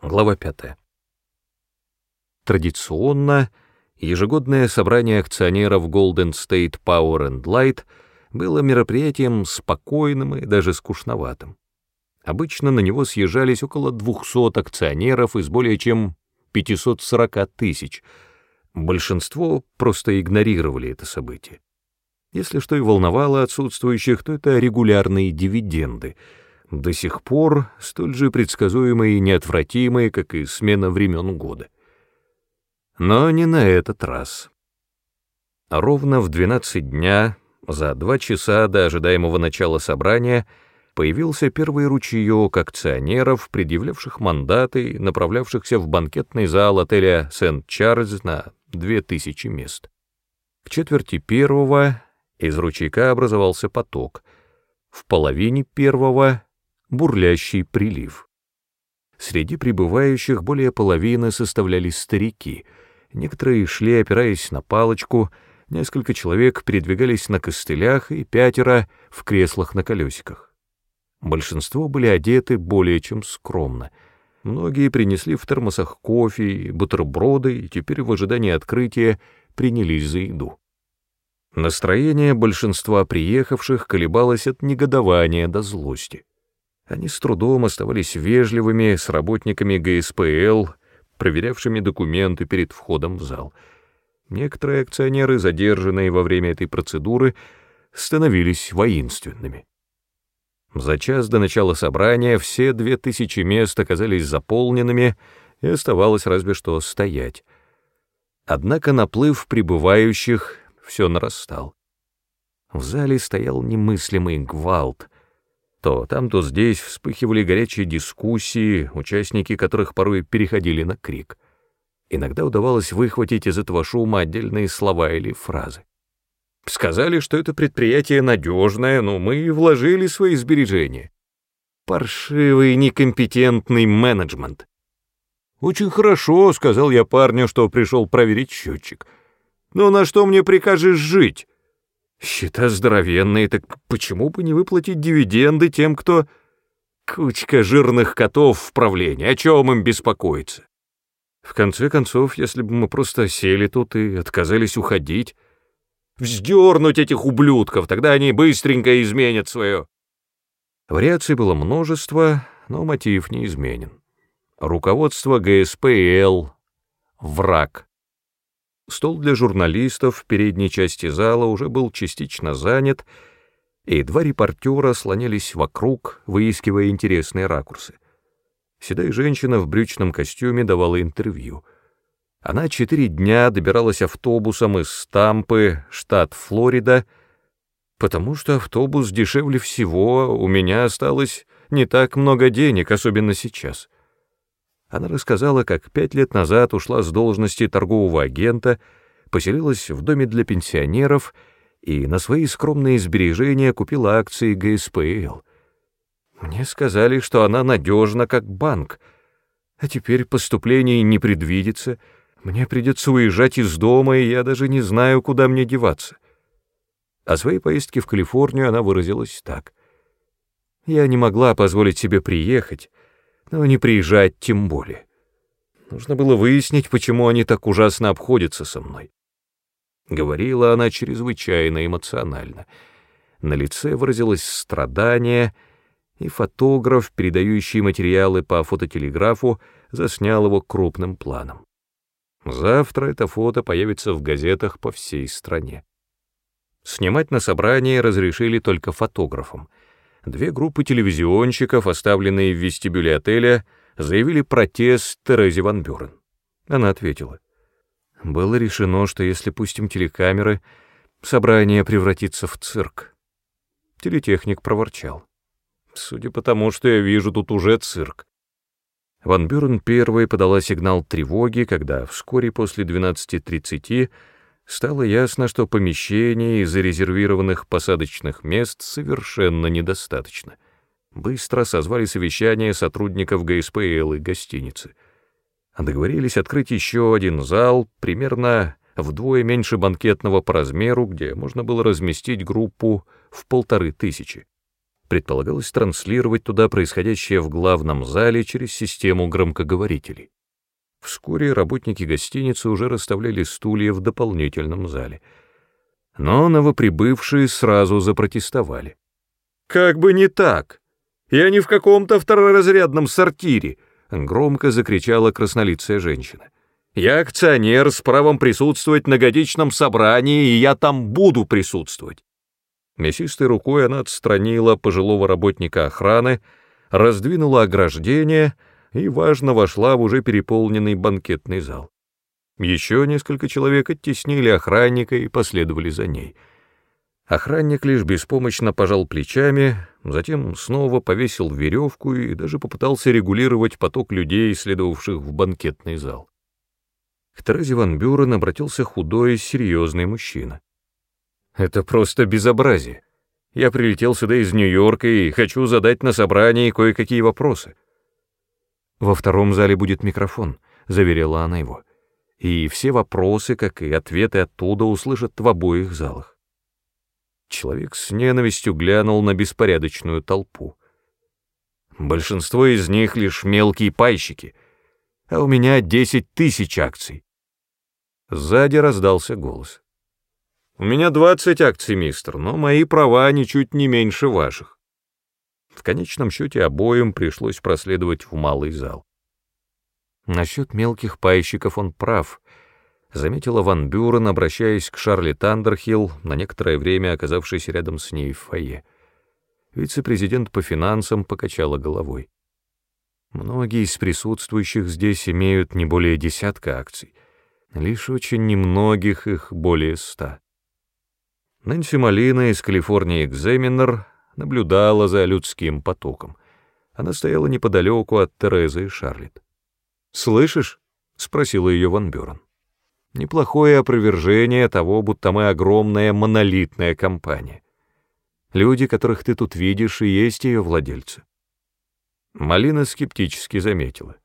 Глава 5. Традиционно ежегодное собрание акционеров Golden State Power and Light было мероприятием спокойным и даже скучноватым. Обычно на него съезжались около 200 акционеров из более чем 540 тысяч. Большинство просто игнорировали это событие. Если что и волновало отсутствующих, то это регулярные дивиденды — до сих пор столь же предсказуемые и неотвратимые, как и смена времен года. Но не на этот раз. Ровно в 12 дня, за два часа до ожидаемого начала собрания, появился первый ручеек акционеров, предъявлявших мандаты и направлявшихся в банкетный зал отеля Сент-Чарльз на 2000 мест. В четверти первого из ручейка образовался поток, в половине первого бурлящий прилив. Среди прибывающих более половины составляли старики. Некоторые шли, опираясь на палочку, несколько человек передвигались на костылях и пятеро в креслах на колесиках. Большинство были одеты более чем скромно. Многие принесли в термосах кофе бутерброды, и теперь в ожидании открытия принялись за еду. Настроение большинства приехавших колебалось от негодования до злости. Они с трудом оставались вежливыми с работниками ГСПЛ, проверявшими документы перед входом в зал. Некоторые акционеры, задержанные во время этой процедуры, становились воинственными. За час до начала собрания все две тысячи мест оказались заполненными, и оставалось разве что стоять. Однако наплыв прибывающих все нарастал. В зале стоял немыслимый гвалт — то там, то здесь вспыхивали горячие дискуссии, участники которых порой переходили на крик. Иногда удавалось выхватить из этого шума отдельные слова или фразы. Сказали, что это предприятие надежное, но мы вложили свои сбережения. Паршивый, некомпетентный менеджмент. «Очень хорошо», — сказал я парню, что пришел проверить счетчик. «Но на что мне прикажешь жить?» Счета здоровенные, так почему бы не выплатить дивиденды тем, кто... Кучка жирных котов в правлении, о чем им беспокоиться? В конце концов, если бы мы просто сели тут и отказались уходить, вздернуть этих ублюдков, тогда они быстренько изменят свое. Вариаций было множество, но мотив не изменен. Руководство ГСПЛ — враг. Стол для журналистов в передней части зала уже был частично занят, и два репортера слонялись вокруг, выискивая интересные ракурсы. Седая женщина в брючном костюме давала интервью. Она четыре дня добиралась автобусом из Стампы, штат Флорида, потому что автобус дешевле всего, у меня осталось не так много денег, особенно сейчас. Она рассказала, как пять лет назад ушла с должности торгового агента, поселилась в доме для пенсионеров и на свои скромные сбережения купила акции ГСПЛ. Мне сказали, что она надежна как банк, а теперь поступлений не предвидится, мне придется уезжать из дома, и я даже не знаю, куда мне деваться. О своей поездке в Калифорнию она выразилась так. Я не могла позволить себе приехать, но не приезжать тем более. Нужно было выяснить, почему они так ужасно обходятся со мной. Говорила она чрезвычайно эмоционально. На лице выразилось страдание, и фотограф, передающий материалы по фототелеграфу, заснял его крупным планом. Завтра это фото появится в газетах по всей стране. Снимать на собрании разрешили только фотографам — две группы телевизионщиков, оставленные в вестибюле отеля, заявили протест Терезе Ван Бюрен. Она ответила. Было решено, что если пустим телекамеры, собрание превратится в цирк. Телетехник проворчал. Судя по тому, что я вижу, тут уже цирк. Ван Бюрен первой подала сигнал тревоги, когда вскоре после 12.30 стало ясно, что помещений и зарезервированных посадочных мест совершенно недостаточно. Быстро созвали совещание сотрудников ГСПЛ и гостиницы. Договорились открыть еще один зал, примерно вдвое меньше банкетного по размеру, где можно было разместить группу в полторы тысячи. Предполагалось транслировать туда происходящее в главном зале через систему громкоговорителей. Вскоре работники гостиницы уже расставляли стулья в дополнительном зале. Но новоприбывшие сразу запротестовали. «Как бы не так! Я не в каком-то второразрядном сортире!» — громко закричала краснолицая женщина. «Я акционер с правом присутствовать на годичном собрании, и я там буду присутствовать!» Мясистой рукой она отстранила пожилого работника охраны, раздвинула ограждение и, важно, вошла в уже переполненный банкетный зал. Еще несколько человек оттеснили охранника и последовали за ней. Охранник лишь беспомощно пожал плечами, затем снова повесил веревку и даже попытался регулировать поток людей, следовавших в банкетный зал. К Терезе Ван Бюрен обратился худой, серьезный мужчина. «Это просто безобразие. Я прилетел сюда из Нью-Йорка и хочу задать на собрании кое-какие вопросы». «Во втором зале будет микрофон», — заверила она его. «И все вопросы, как и ответы оттуда, услышат в обоих залах». Человек с ненавистью глянул на беспорядочную толпу. Большинство из них лишь мелкие пайщики, а у меня десять тысяч акций. Сзади раздался голос. «У меня двадцать акций, мистер, но мои права ничуть не меньше ваших». В конечном счете обоим пришлось проследовать в малый зал. Насчет мелких пайщиков он прав, заметила Ван Бюрен, обращаясь к Шарли Тандерхилл, на некоторое время оказавшейся рядом с ней в фойе. Вице-президент по финансам покачала головой. Многие из присутствующих здесь имеют не более десятка акций, лишь очень немногих их более ста. Нэнси Малина из Калифорнии Экзаменер наблюдала за людским потоком. Она стояла неподалеку от Терезы и Шарлетт. «Слышишь?» — спросила ее Ван Бюрен. «Неплохое опровержение того, будто мы огромная монолитная компания. Люди, которых ты тут видишь, и есть ее владельцы». Малина скептически заметила.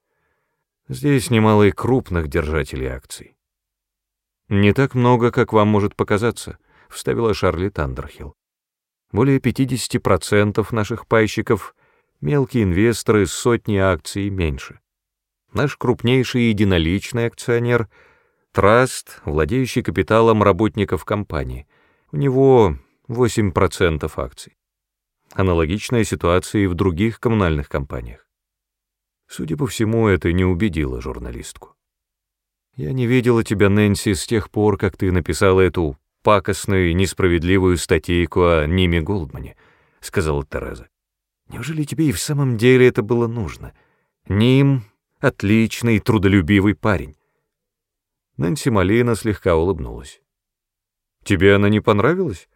«Здесь немало и крупных держателей акций». «Не так много, как вам может показаться», — вставила Шарли Тандерхилл. Более 50% наших пайщиков — мелкие инвесторы с сотни акций меньше. Наш крупнейший единоличный акционер — траст, владеющий капиталом работников компании. У него 8% акций. Аналогичная ситуация и в других коммунальных компаниях. Судя по всему, это не убедило журналистку. «Я не видела тебя, Нэнси, с тех пор, как ты написала эту пакостную и несправедливую статейку о Ниме Голдмане», — сказала Тереза. «Неужели тебе и в самом деле это было нужно? Ним — отличный, трудолюбивый парень». Нэнси Малина слегка улыбнулась. «Тебе она не понравилась?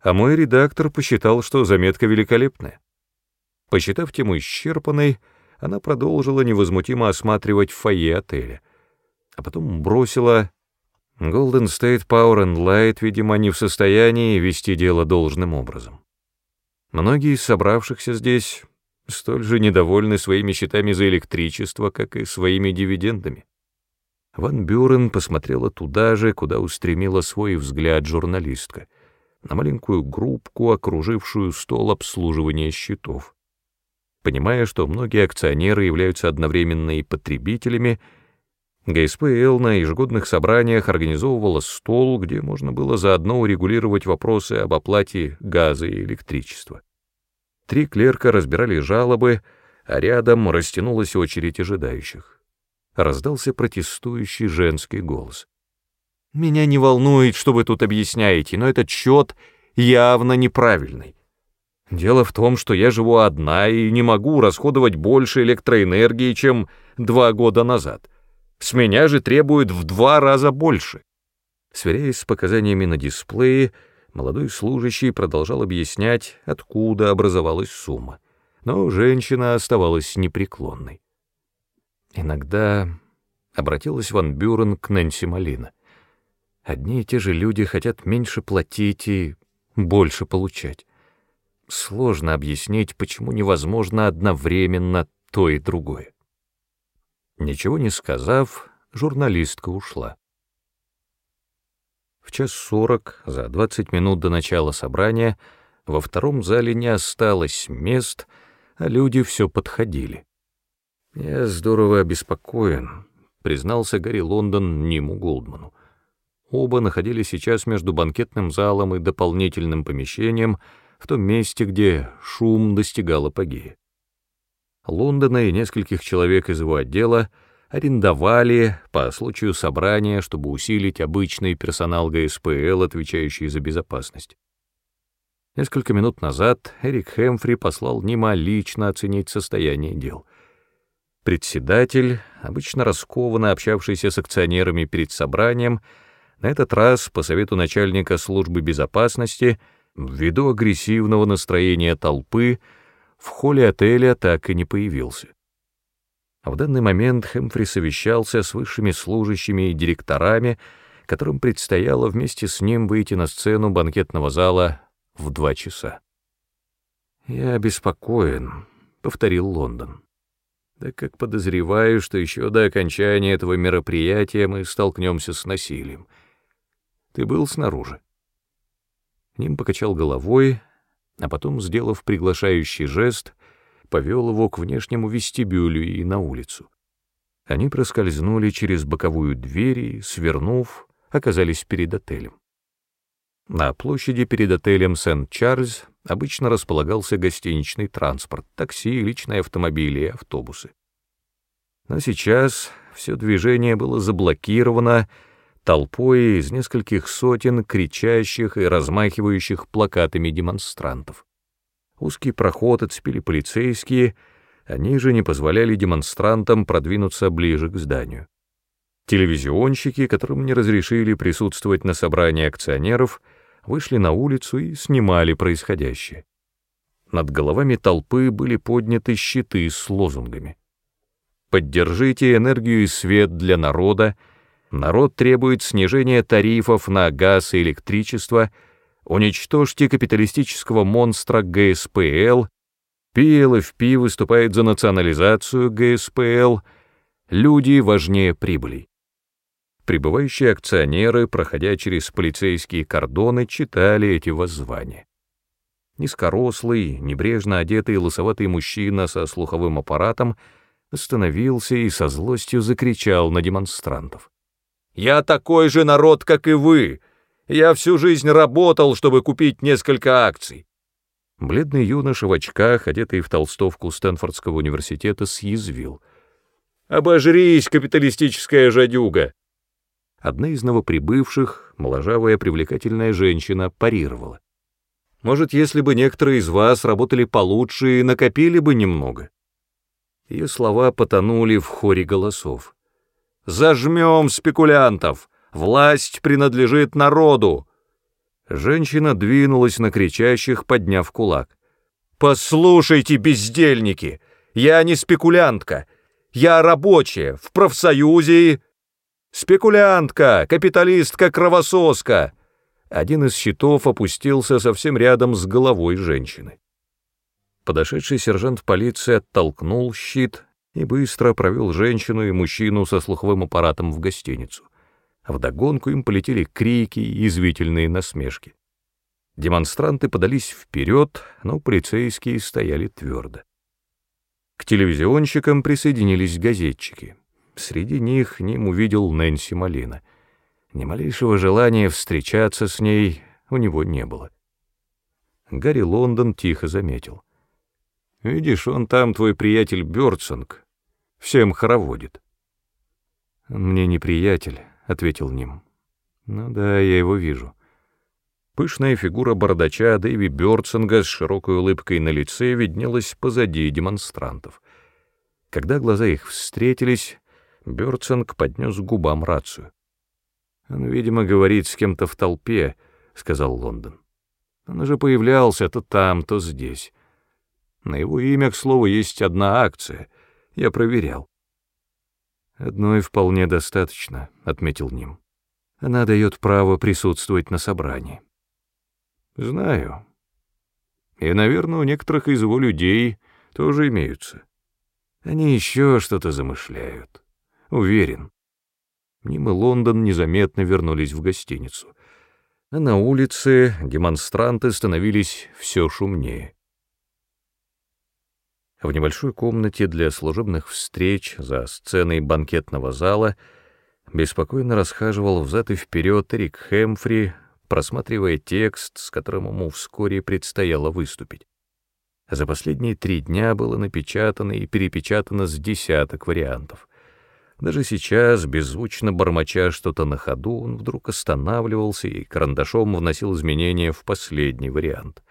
А мой редактор посчитал, что заметка великолепная». Посчитав тему исчерпанной, она продолжила невозмутимо осматривать фойе отеля, а потом бросила Golden State Power and Light, видимо, не в состоянии вести дело должным образом. Многие из собравшихся здесь столь же недовольны своими счетами за электричество, как и своими дивидендами. Ван Бюрен посмотрела туда же, куда устремила свой взгляд журналистка, на маленькую группку, окружившую стол обслуживания счетов. Понимая, что многие акционеры являются одновременно и потребителями, ГСПЛ на ежегодных собраниях организовывала стол, где можно было заодно урегулировать вопросы об оплате газа и электричества. Три клерка разбирали жалобы, а рядом растянулась очередь ожидающих. Раздался протестующий женский голос. «Меня не волнует, что вы тут объясняете, но этот счет явно неправильный. Дело в том, что я живу одна и не могу расходовать больше электроэнергии, чем два года назад». С меня же требуют в два раза больше. Сверяясь с показаниями на дисплее, молодой служащий продолжал объяснять, откуда образовалась сумма. Но женщина оставалась непреклонной. Иногда обратилась Ван Бюрен к Нэнси Малина. Одни и те же люди хотят меньше платить и больше получать. Сложно объяснить, почему невозможно одновременно то и другое. Ничего не сказав, журналистка ушла. В час сорок, за двадцать минут до начала собрания, Во втором зале не осталось мест, а люди все подходили. «Я здорово обеспокоен», — признался Гарри Лондон Ниму Голдману. Оба находились сейчас между банкетным залом и дополнительным помещением, в том месте, где шум достигал апогея. Лондона и нескольких человек из его отдела арендовали по случаю собрания, чтобы усилить обычный персонал ГСПЛ, отвечающий за безопасность. Несколько минут назад Эрик Хэмфри послал Нима лично оценить состояние дел. Председатель, обычно раскованно общавшийся с акционерами перед собранием, на этот раз, по совету начальника службы безопасности, ввиду агрессивного настроения толпы, в холле отеля так и не появился. А в данный момент Хэмфри совещался с высшими служащими и директорами, которым предстояло вместе с ним выйти на сцену банкетного зала в два часа. «Я обеспокоен», — повторил Лондон так как подозреваю, что еще до окончания этого мероприятия мы столкнемся с насилием. Ты был снаружи?» Ним покачал головой, а потом, сделав приглашающий жест, повел его к внешнему вестибюлю и на улицу. Они проскользнули через боковую дверь и, свернув, оказались перед отелем. На площади перед отелем Сент-Чарльз обычно располагался гостиничный транспорт, такси, личные автомобили и автобусы. Но сейчас все движение было заблокировано толпой из нескольких сотен кричащих и размахивающих плакатами демонстрантов. Узкий проход отцепили полицейские, они же не позволяли демонстрантам продвинуться ближе к зданию. Телевизионщики, которым не разрешили присутствовать на собрании акционеров, вышли на улицу и снимали происходящее. Над головами толпы были подняты щиты с лозунгами. «Поддержите энергию и свет для народа», «Народ требует снижения тарифов на газ и электричество», «Уничтожьте капиталистического монстра ГСПЛ», «PLFP выступает за национализацию ГСПЛ», «Люди важнее прибыли». Прибывающие акционеры, проходя через полицейские кордоны, читали эти воззвания. Низкорослый, небрежно одетый лысоватый мужчина со слуховым аппаратом остановился и со злостью закричал на демонстрантов. «Я такой же народ, как и вы! Я всю жизнь работал, чтобы купить несколько акций!» Бледный юноша в очках, одетый в толстовку Стэнфордского университета, съязвил. «Обожрись, капиталистическая жадюга! Одна из новоприбывших, моложавая привлекательная женщина, парировала. «Может, если бы некоторые из вас работали получше и накопили бы немного?» Ее слова потонули в хоре голосов. «Зажмем спекулянтов! Власть принадлежит народу!» Женщина двинулась на кричащих, подняв кулак. «Послушайте, бездельники! Я не спекулянтка! Я рабочая, в профсоюзе «Спекулянтка! Капиталистка-кровососка!» Один из щитов опустился совсем рядом с головой женщины. Подошедший сержант полиции оттолкнул щит и быстро провел женщину и мужчину со слуховым аппаратом в гостиницу. А вдогонку им полетели крики и извительные насмешки. Демонстранты подались вперед, но полицейские стояли твердо. К телевизионщикам присоединились газетчики. Среди них Ним увидел Нэнси Малина. Ни малейшего желания встречаться с ней у него не было. Гарри Лондон тихо заметил. «Видишь, он там, твой приятель Бёрдсонг, всем хороводит». «Мне не приятель», — ответил Ним. «Ну да, я его вижу». Пышная фигура бородача Дэви Бёрдсонга с широкой улыбкой на лице виднелась позади демонстрантов. Когда глаза их встретились, Бёрцинг поднес губам рацию. «Он, видимо, говорит с кем-то в толпе», — сказал Лондон. «Он уже появлялся то там, то здесь. На его имя, к слову, есть одна акция. Я проверял». «Одной вполне достаточно», — отметил Ним. «Она дает право присутствовать на собрании». «Знаю. И, наверное, у некоторых из его людей тоже имеются. Они еще что-то замышляют». Уверен. Ним и Лондон незаметно вернулись в гостиницу. а на улице демонстранты становились все шумнее. В небольшой комнате для служебных встреч за сценой банкетного зала беспокойно расхаживал взад и вперед Эрик Хэмфри, просматривая текст, с которым ему вскоре предстояло выступить. За последние три дня было напечатано и перепечатано с десяток вариантов. Даже сейчас, беззвучно бормоча что-то на ходу, он вдруг останавливался и карандашом вносил изменения в последний вариант.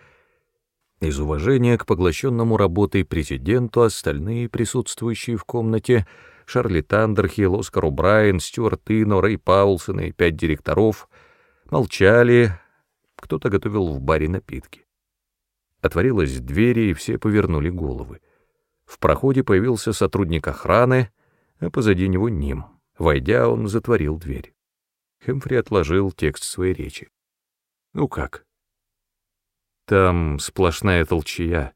Из уважения к поглощенному работой президенту остальные присутствующие в комнате Шарли Тандерхилл, Оскар Брайан, Стюарт Ино, Рэй Паулсон и пять директоров молчали, кто-то готовил в баре напитки. Отворилась дверь, и все повернули головы. В проходе появился сотрудник охраны, а позади него Ним. Войдя, он затворил дверь. Хэмфри отложил текст своей речи. «Ну как?» Там сплошная толчья.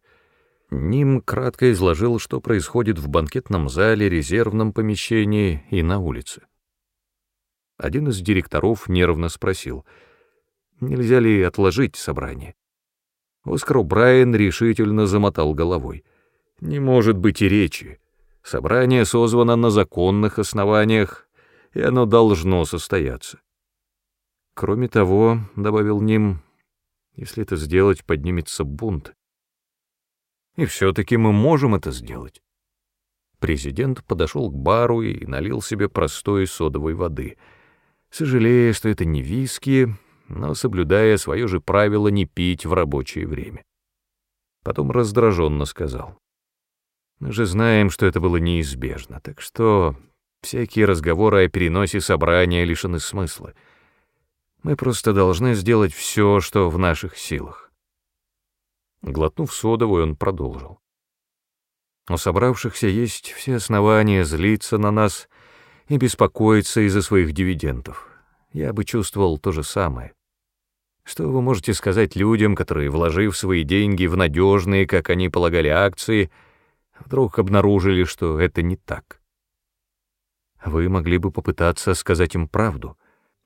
Ним кратко изложил, что происходит в банкетном зале, резервном помещении и на улице. Один из директоров нервно спросил, нельзя ли отложить собрание. Оскар Брайан решительно замотал головой. Не может быть и речи. Собрание созвано на законных основаниях, и оно должно состояться. Кроме того, — добавил Ним, если это сделать, поднимется бунт. И все-таки мы можем это сделать. Президент подошел к бару и налил себе простой содовой воды, сожалея, что это не виски, но соблюдая свое же правило не пить в рабочее время. Потом раздраженно сказал. Мы же знаем, что это было неизбежно, так что всякие разговоры о переносе собрания лишены смысла — мы просто должны сделать все, что в наших силах. Глотнув содовую, он продолжил. У собравшихся есть все основания злиться на нас и беспокоиться из-за своих дивидендов. Я бы чувствовал то же самое. Что вы можете сказать людям, которые, вложив свои деньги в надежные, как они полагали, акции, вдруг обнаружили, что это не так? Вы могли бы попытаться сказать им правду —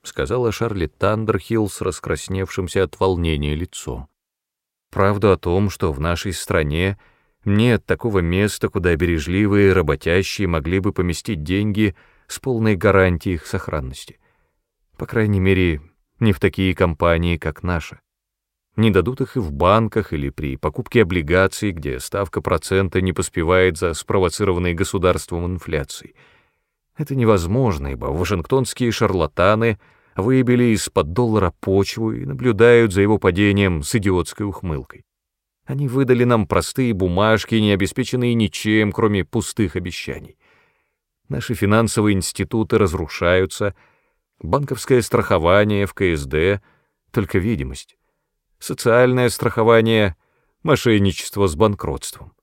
сказала Шарли Тандерхилл с раскрасневшимся от волнения лицом. Правду о том, что в нашей стране нет такого места, куда бережливые работящие могли бы поместить деньги с полной гарантией их сохранности. По крайней мере, не в такие компании, как наша. Не дадут их и в банках или при покупке облигаций, где ставка процента не поспевает за спровоцированной государством инфляцией. Это невозможно, ибо вашингтонские шарлатаны — выбили из-под доллара почву и наблюдают за его падением с идиотской ухмылкой. Они выдали нам простые бумажки, не обеспеченные ничем, кроме пустых обещаний. Наши финансовые институты разрушаются, банковское страхование в КСД — только видимость, социальное страхование — мошенничество с банкротством.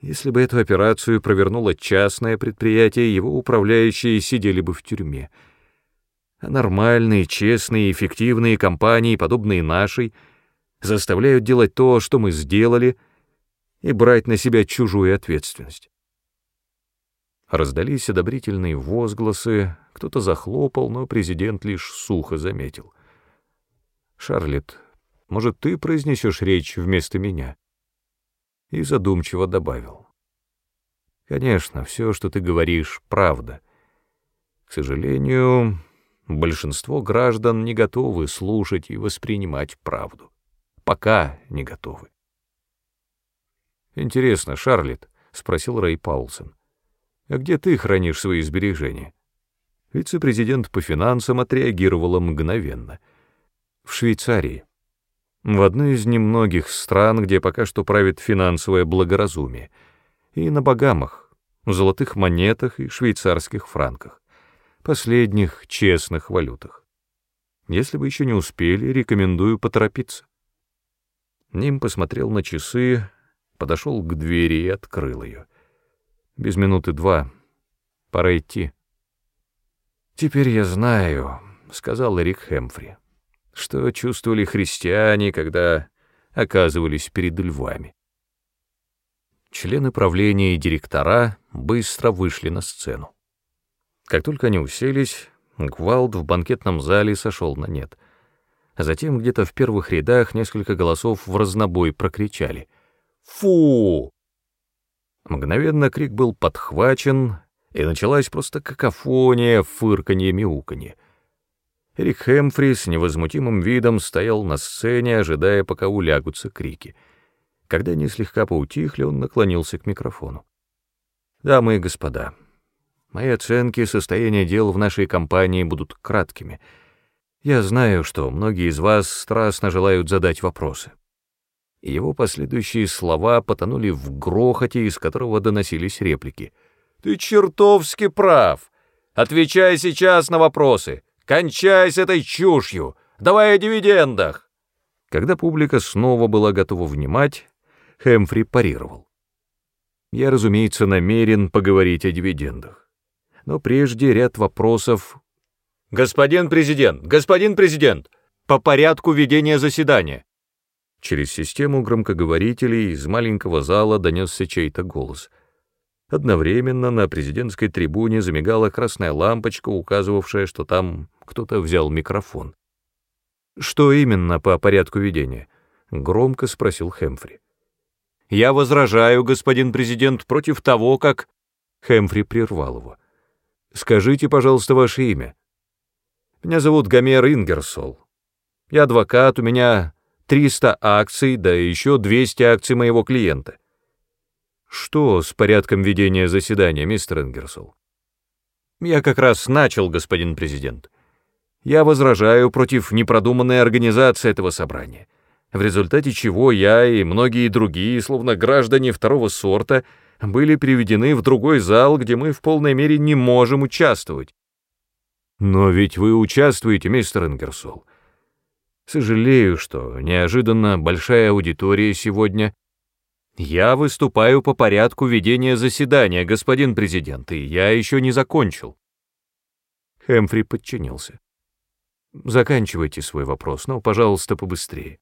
Если бы эту операцию провернуло частное предприятие, его управляющие сидели бы в тюрьме — нормальные, честные, эффективные компании, подобные нашей, заставляют делать то, что мы сделали, и брать на себя чужую ответственность. Раздались одобрительные возгласы, кто-то захлопал, но президент лишь сухо заметил. «Шарлетт, может, ты произнесешь речь вместо меня?» И задумчиво добавил. «Конечно, все, что ты говоришь, правда. К сожалению, Большинство граждан не готовы слушать и воспринимать правду. Пока не готовы. «Интересно, Шарлетт», — спросил Рэй Паулсон, — «а где ты хранишь свои сбережения?» Вице-президент по финансам отреагировала мгновенно. «В Швейцарии. В одной из немногих стран, где пока что правит финансовое благоразумие. И на Багамах, золотых монетах и швейцарских франках последних честных валютах. Если вы еще не успели, рекомендую поторопиться. Ним посмотрел на часы, подошел к двери и открыл ее. Без минуты два. Пора идти. «Теперь я знаю», — сказал Эрик Хэмфри, — «что чувствовали христиане, когда оказывались перед львами». Члены правления и директора быстро вышли на сцену. Как только они уселись, гвалт в банкетном зале сошел на нет. затем где-то в первых рядах несколько голосов в разнобой прокричали «Фу!». Мгновенно крик был подхвачен, и началась просто какофония, фырканье, мяуканье. Эрик Хэмфри с невозмутимым видом стоял на сцене, ожидая, пока улягутся крики. Когда они слегка поутихли, он наклонился к микрофону. «Дамы и господа, мои оценки состояния дел в нашей компании будут краткими. Я знаю, что многие из вас страстно желают задать вопросы». Его последующие слова потонули в грохоте, из которого доносились реплики. «Ты чертовски прав! Отвечай сейчас на вопросы!» Кончай с этой чушью! Давай о дивидендах!» Когда публика снова была готова внимать, Хэмфри парировал. «Я, разумеется, намерен поговорить о дивидендах. Но прежде ряд вопросов...» «Господин президент! Господин президент! По порядку ведения заседания!» Через систему громкоговорителей из маленького зала донесся чей-то голос — Одновременно на президентской трибуне замигала красная лампочка, указывавшая, что там кто-то взял микрофон. «Что именно по порядку ведения?» — громко спросил Хэмфри. «Я возражаю, господин президент, против того, как...» Хэмфри прервал его. «Скажите, пожалуйста, ваше имя». «Меня зовут Гомер Ингерсол. Я адвокат, у меня 300 акций, да еще 200 акций моего клиента». Что с порядком ведения заседания, мистер Ингерсол? Я как раз начал, господин президент. Я возражаю против непродуманной организации этого собрания, в результате чего я и многие другие, словно граждане второго сорта, были приведены в другой зал, где мы в полной мере не можем участвовать. Но ведь вы участвуете, мистер Ингерсол. Сожалею, что неожиданно большая аудитория сегодня — «Я выступаю по порядку ведения заседания, господин президент, и я еще не закончил». Хэмфри подчинился. «Заканчивайте свой вопрос, но, пожалуйста, побыстрее».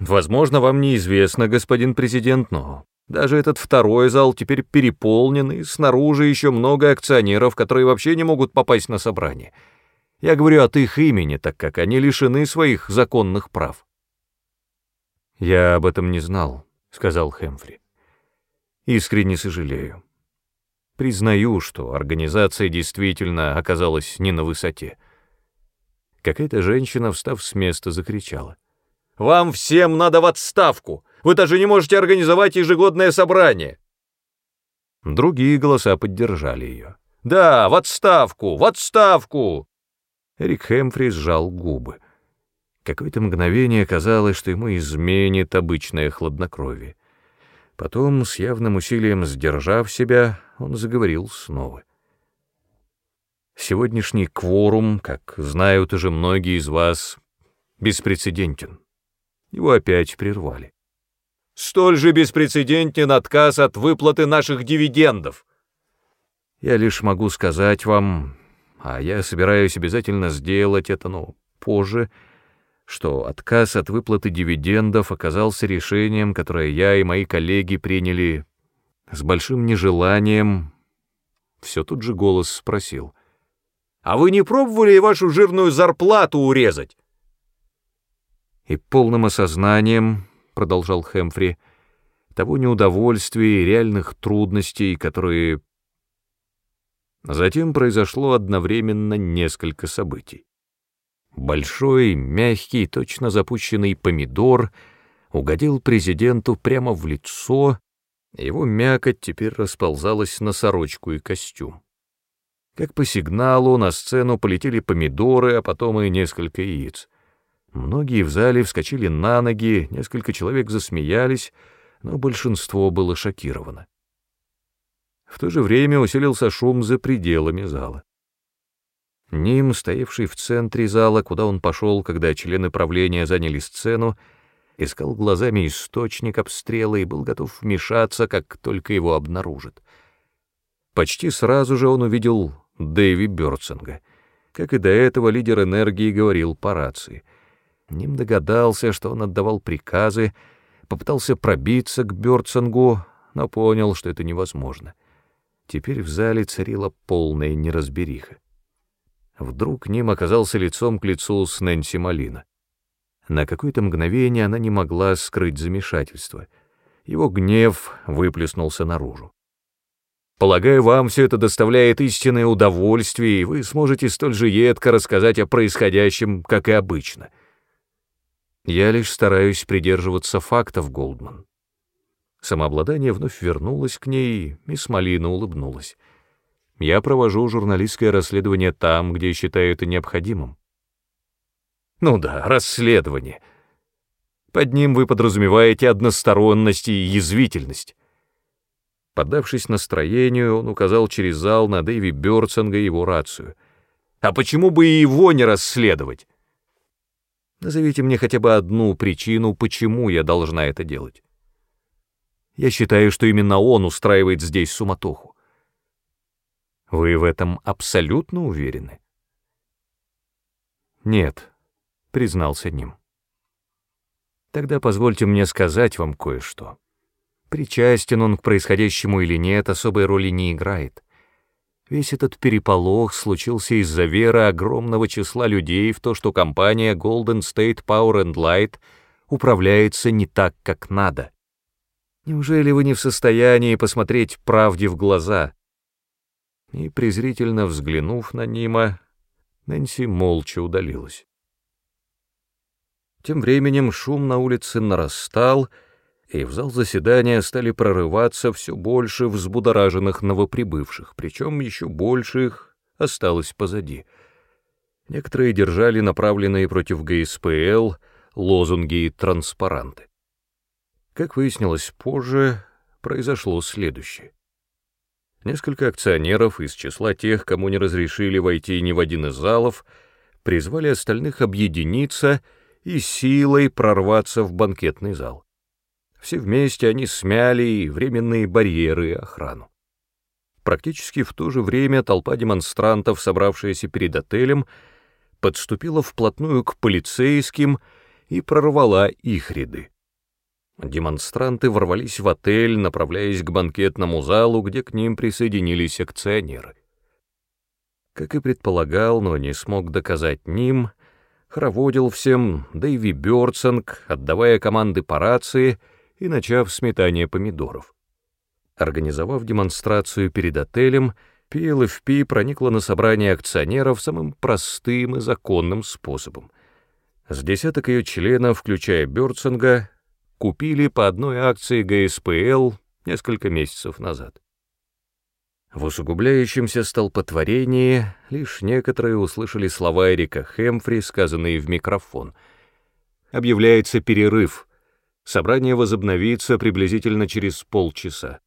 «Возможно, вам неизвестно, господин президент, но даже этот второй зал теперь переполнен, и снаружи еще много акционеров, которые вообще не могут попасть на собрание. Я говорю от их имени, так как они лишены своих законных прав». «Я об этом не знал», — сказал Хэмфри. «Искренне сожалею. Признаю, что организация действительно оказалась не на высоте». Какая-то женщина, встав с места, закричала. «Вам всем надо в отставку! Вы даже не можете организовать ежегодное собрание!» Другие голоса поддержали ее. «Да, в отставку! В отставку!» Эрик Хэмфри сжал губы. Какое-то мгновение казалось, что ему изменит обычное хладнокровие. Потом, с явным усилием сдержав себя, он заговорил снова. Сегодняшний кворум, как знают уже многие из вас, беспрецедентен. Его опять прервали. Столь же беспрецедентен отказ от выплаты наших дивидендов. Я лишь могу сказать вам, а я собираюсь обязательно сделать это, но позже — что отказ от выплаты дивидендов оказался решением, которое я и мои коллеги приняли с большим нежеланием. Все тут же голос спросил. «А вы не пробовали вашу жирную зарплату урезать?» И полным осознанием, — продолжал Хэмфри, — того неудовольствия и реальных трудностей, которые... Затем произошло одновременно несколько событий. Большой, мягкий, точно запущенный помидор угодил президенту прямо в лицо, его мякоть теперь расползалась на сорочку и костюм. Как по сигналу на сцену полетели помидоры, а потом и несколько яиц. Многие в зале вскочили на ноги, несколько человек засмеялись, но большинство было шокировано. В то же время усилился шум за пределами зала. Ним, стоявший в центре зала, куда он пошел, когда члены правления заняли сцену, искал глазами источник обстрела и был готов вмешаться, как только его обнаружат. Почти сразу же он увидел Дэви Бёрдсинга. Как и до этого, лидер энергии говорил по рации. Ним догадался, что он отдавал приказы, попытался пробиться к Бёрдсингу, но понял, что это невозможно. Теперь в зале царила полная неразбериха. Вдруг Ним оказался лицом к лицу с Нэнси Малина. На какое-то мгновение она не могла скрыть замешательство. Его гнев выплеснулся наружу. Полагаю, вам все это доставляет истинное удовольствие, и вы сможете столь же едко рассказать о происходящем, как и обычно. Я лишь стараюсь придерживаться фактов, Голдман. Самообладание вновь вернулось к ней, и мисс Малина улыбнулась. Я провожу журналистское расследование там, где считаю это необходимым. Ну да, расследование. Под ним вы подразумеваете односторонность и язвительность. Поддавшись настроению, он указал через зал на Дэви Бёрцинга его рацию. А почему бы и его не расследовать? Назовите мне хотя бы одну причину, почему я должна это делать. Я считаю, что именно он устраивает здесь суматоху. Вы в этом абсолютно уверены? Нет, признался Ним. Тогда позвольте мне сказать вам кое-что. Причастен он к происходящему или нет, особой роли не играет. Весь этот переполох случился из-за веры огромного числа людей в то, что компания Golden State Power and Light управляется не так, как надо. Неужели вы не в состоянии посмотреть правде в глаза? и, презрительно взглянув на Нима, Нэнси молча удалилась. Тем временем шум на улице нарастал, и в зал заседания стали прорываться все больше взбудораженных новоприбывших, причем еще больше их осталось позади. Некоторые держали направленные против ГСПЛ лозунги и транспаранты. Как выяснилось позже, произошло следующее. Несколько акционеров из числа тех, кому не разрешили войти ни в один из залов, призвали остальных объединиться и силой прорваться в банкетный зал. Все вместе они смяли временные барьеры и охрану. Практически в то же время толпа демонстрантов, собравшаяся перед отелем, подступила вплотную к полицейским и прорвала их ряды. Демонстранты ворвались в отель, направляясь к банкетному залу, где к ним присоединились акционеры. Как и предполагал, но не смог доказать Ним, хороводил всем Дэйви Бёрдсонг, отдавая команды по рации и начав сметание помидоров. Организовав демонстрацию перед отелем, PLFP проникла на собрание акционеров самым простым и законным способом. С десяток ее членов, включая Бёрдсонга, купили по одной акции ГСПЛ несколько месяцев назад. В усугубляющемся столпотворении лишь некоторые услышали слова Эрика Хэмфри, сказанные в микрофон. «Объявляется перерыв. Собрание возобновится приблизительно через полчаса».